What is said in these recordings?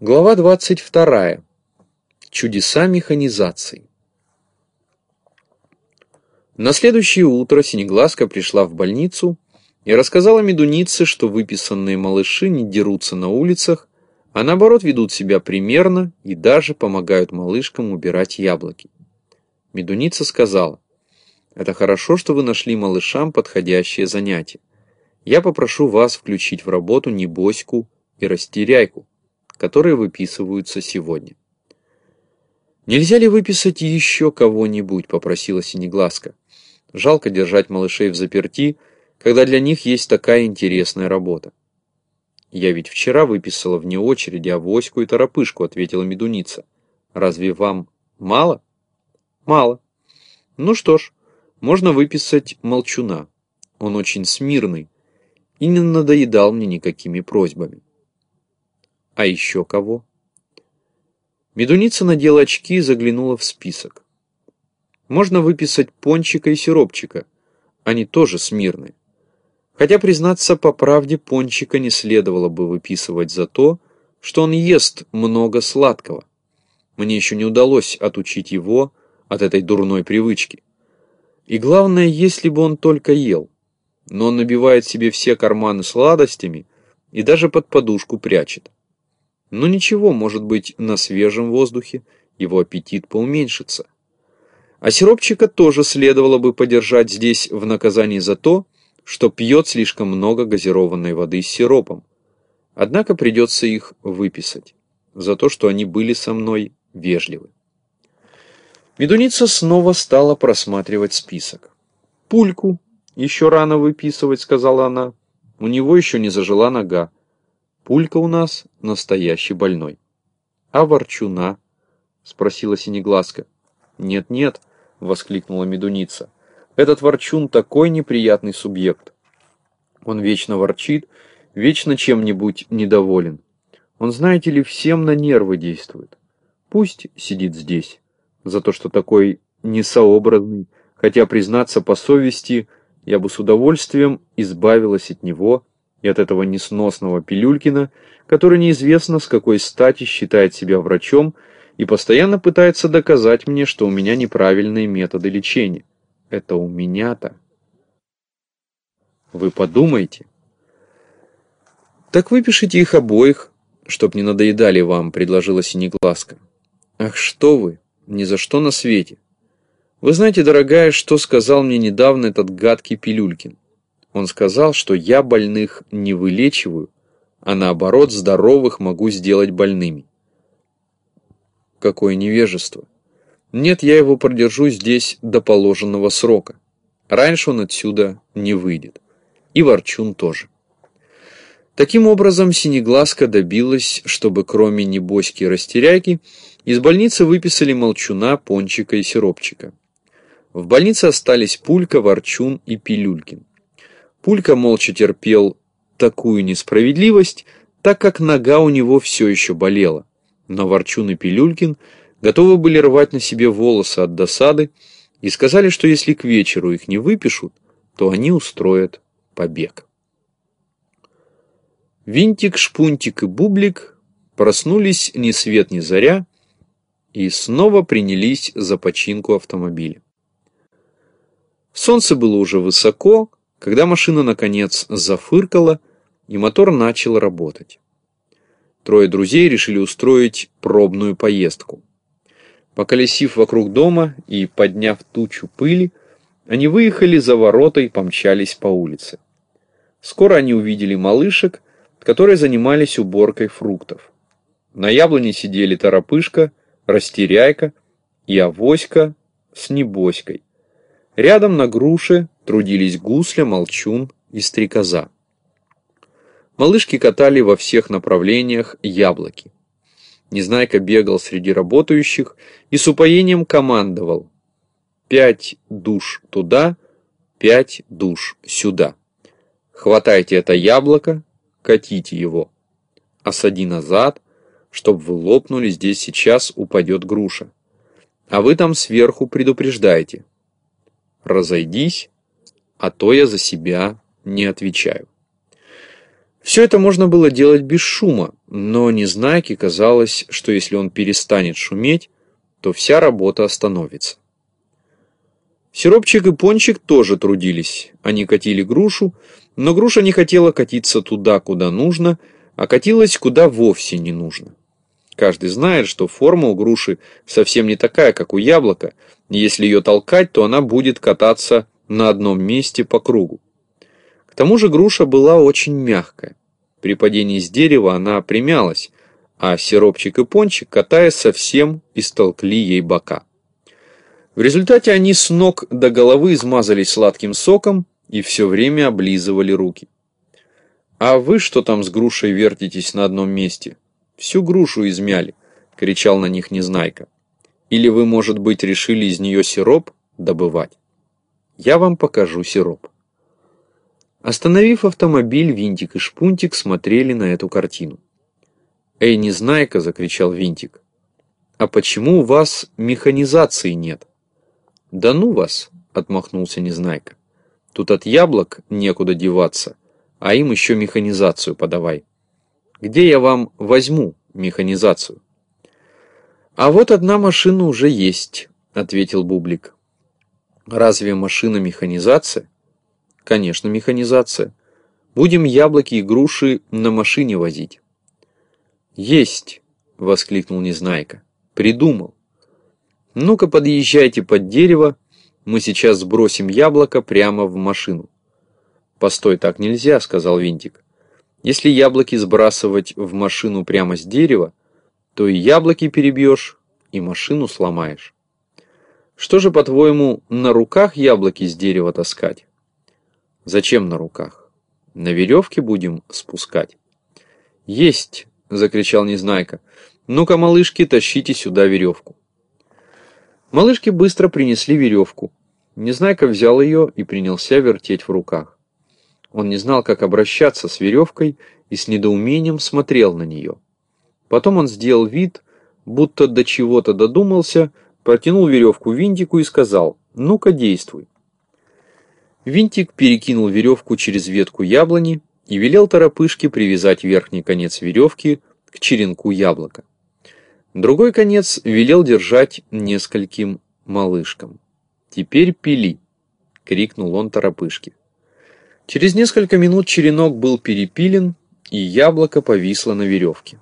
Глава 22. Чудеса механизации. На следующее утро Синеглазка пришла в больницу и рассказала медунице, что выписанные малыши не дерутся на улицах, а наоборот ведут себя примерно и даже помогают малышкам убирать яблоки. Медуница сказала, «Это хорошо, что вы нашли малышам подходящее занятие. Я попрошу вас включить в работу небоську и растеряйку, которые выписываются сегодня. «Нельзя ли выписать еще кого-нибудь?» – попросила Синеглазка. «Жалко держать малышей в заперти, когда для них есть такая интересная работа». «Я ведь вчера выписала вне очереди авоську и торопышку», – ответила медуница. «Разве вам мало?» «Мало. Ну что ж, можно выписать молчуна. Он очень смирный и не надоедал мне никакими просьбами». А еще кого? Медуница надела очки и заглянула в список. Можно выписать пончика и сиропчика. Они тоже смирные. Хотя, признаться по правде, пончика не следовало бы выписывать за то, что он ест много сладкого. Мне еще не удалось отучить его от этой дурной привычки. И главное, если бы он только ел. Но он набивает себе все карманы сладостями и даже под подушку прячет. Но ничего, может быть, на свежем воздухе его аппетит поуменьшится. А сиропчика тоже следовало бы подержать здесь в наказании за то, что пьет слишком много газированной воды с сиропом. Однако придется их выписать, за то, что они были со мной вежливы. Медуница снова стала просматривать список. «Пульку еще рано выписывать», — сказала она. «У него еще не зажила нога. Пулька у нас настоящий больной. А ворчуна? Спросила Синеглазка. Нет-нет, воскликнула Медуница. Этот ворчун такой неприятный субъект. Он вечно ворчит, вечно чем-нибудь недоволен. Он, знаете ли, всем на нервы действует. Пусть сидит здесь, за то, что такой несообразный, хотя, признаться по совести, я бы с удовольствием избавилась от него и от этого несносного Пилюлькина, который неизвестно с какой стати считает себя врачом и постоянно пытается доказать мне, что у меня неправильные методы лечения. Это у меня-то. Вы подумайте. Так выпишите их обоих, чтоб не надоедали вам, предложила Синеглазка. Ах, что вы, ни за что на свете. Вы знаете, дорогая, что сказал мне недавно этот гадкий Пилюлькин? Он сказал, что я больных не вылечиваю, а наоборот здоровых могу сделать больными. Какое невежество. Нет, я его продержу здесь до положенного срока. Раньше он отсюда не выйдет. И Ворчун тоже. Таким образом, Синеглазка добилась, чтобы кроме небоськи и растеряйки, из больницы выписали Молчуна, Пончика и Сиропчика. В больнице остались Пулька, Ворчун и Пилюлькин. Пулька молча терпел такую несправедливость, так как нога у него все еще болела. Но Ворчун и Пилюлькин готовы были рвать на себе волосы от досады и сказали, что если к вечеру их не выпишут, то они устроят побег. Винтик, Шпунтик и Бублик проснулись ни свет ни заря и снова принялись за починку автомобиля. Солнце было уже высоко, когда машина, наконец, зафыркала, и мотор начал работать. Трое друзей решили устроить пробную поездку. Поколесив вокруг дома и подняв тучу пыли, они выехали за ворота и помчались по улице. Скоро они увидели малышек, которые занимались уборкой фруктов. На яблоне сидели торопышка, растеряйка и авоська с небоськой. Рядом на груше трудились гусля, молчун и стрекоза. Малышки катали во всех направлениях яблоки. Незнайка бегал среди работающих и с упоением командовал. Пять душ туда, пять душ сюда. Хватайте это яблоко, катите его. Осади назад, чтоб вы лопнули, здесь сейчас упадет груша. А вы там сверху предупреждайте. Разойдись, а то я за себя не отвечаю. Все это можно было делать без шума, но Незнайке казалось, что если он перестанет шуметь, то вся работа остановится. Сиропчик и Пончик тоже трудились. Они катили грушу, но груша не хотела катиться туда, куда нужно, а катилась куда вовсе не нужно. Каждый знает, что форма у груши совсем не такая, как у яблока, если ее толкать, то она будет кататься на одном месте по кругу. К тому же груша была очень мягкая. При падении с дерева она примялась, а сиропчик и пончик, катаясь совсем, истолкли ей бока. В результате они с ног до головы измазались сладким соком и все время облизывали руки. «А вы что там с грушей вертитесь на одном месте? Всю грушу измяли!» — кричал на них Незнайка. «Или вы, может быть, решили из нее сироп добывать? Я вам покажу сироп». Остановив автомобиль, Винтик и Шпунтик смотрели на эту картину. «Эй, Незнайка!» — закричал Винтик. «А почему у вас механизации нет?» «Да ну вас!» — отмахнулся Незнайка. «Тут от яблок некуда деваться, а им еще механизацию подавай. Где я вам возьму механизацию?» «А вот одна машина уже есть», — ответил Бублик. «Разве машина механизация?» «Конечно, механизация. Будем яблоки и груши на машине возить». «Есть!» — воскликнул Незнайка. «Придумал. «Ну-ка подъезжайте под дерево, мы сейчас сбросим яблоко прямо в машину». «Постой, так нельзя», — сказал Винтик. «Если яблоки сбрасывать в машину прямо с дерева, то и яблоки перебьешь, и машину сломаешь. Что же, по-твоему, на руках яблоки с дерева таскать?» «Зачем на руках? На веревке будем спускать?» «Есть!» — закричал Незнайка. «Ну-ка, малышки, тащите сюда веревку». Малышки быстро принесли веревку. Незнайка взял ее и принялся вертеть в руках. Он не знал, как обращаться с веревкой и с недоумением смотрел на нее. Потом он сделал вид, будто до чего-то додумался, протянул веревку винтику и сказал «Ну-ка, действуй». Винтик перекинул веревку через ветку яблони и велел торопышке привязать верхний конец веревки к черенку яблока. Другой конец велел держать нескольким малышкам. «Теперь пили!» — крикнул он торопышке. Через несколько минут черенок был перепилен, и яблоко повисло на веревке.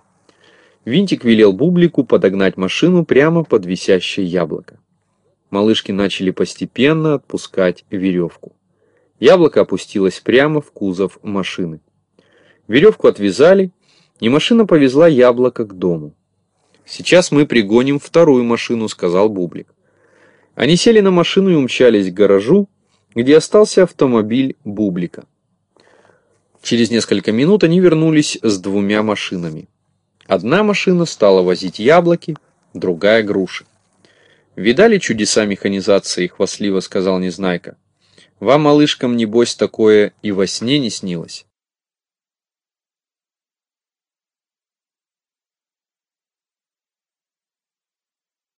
Винтик велел Бублику подогнать машину прямо под висящее яблоко. Малышки начали постепенно отпускать веревку. Яблоко опустилось прямо в кузов машины. Веревку отвязали, и машина повезла яблоко к дому. «Сейчас мы пригоним вторую машину», — сказал Бублик. Они сели на машину и умчались к гаражу, где остался автомобиль Бублика. Через несколько минут они вернулись с двумя машинами. Одна машина стала возить яблоки, другая — груши. «Видали чудеса механизации?» — хвастливо сказал Незнайка. «Вам, малышкам, небось, такое и во сне не снилось?»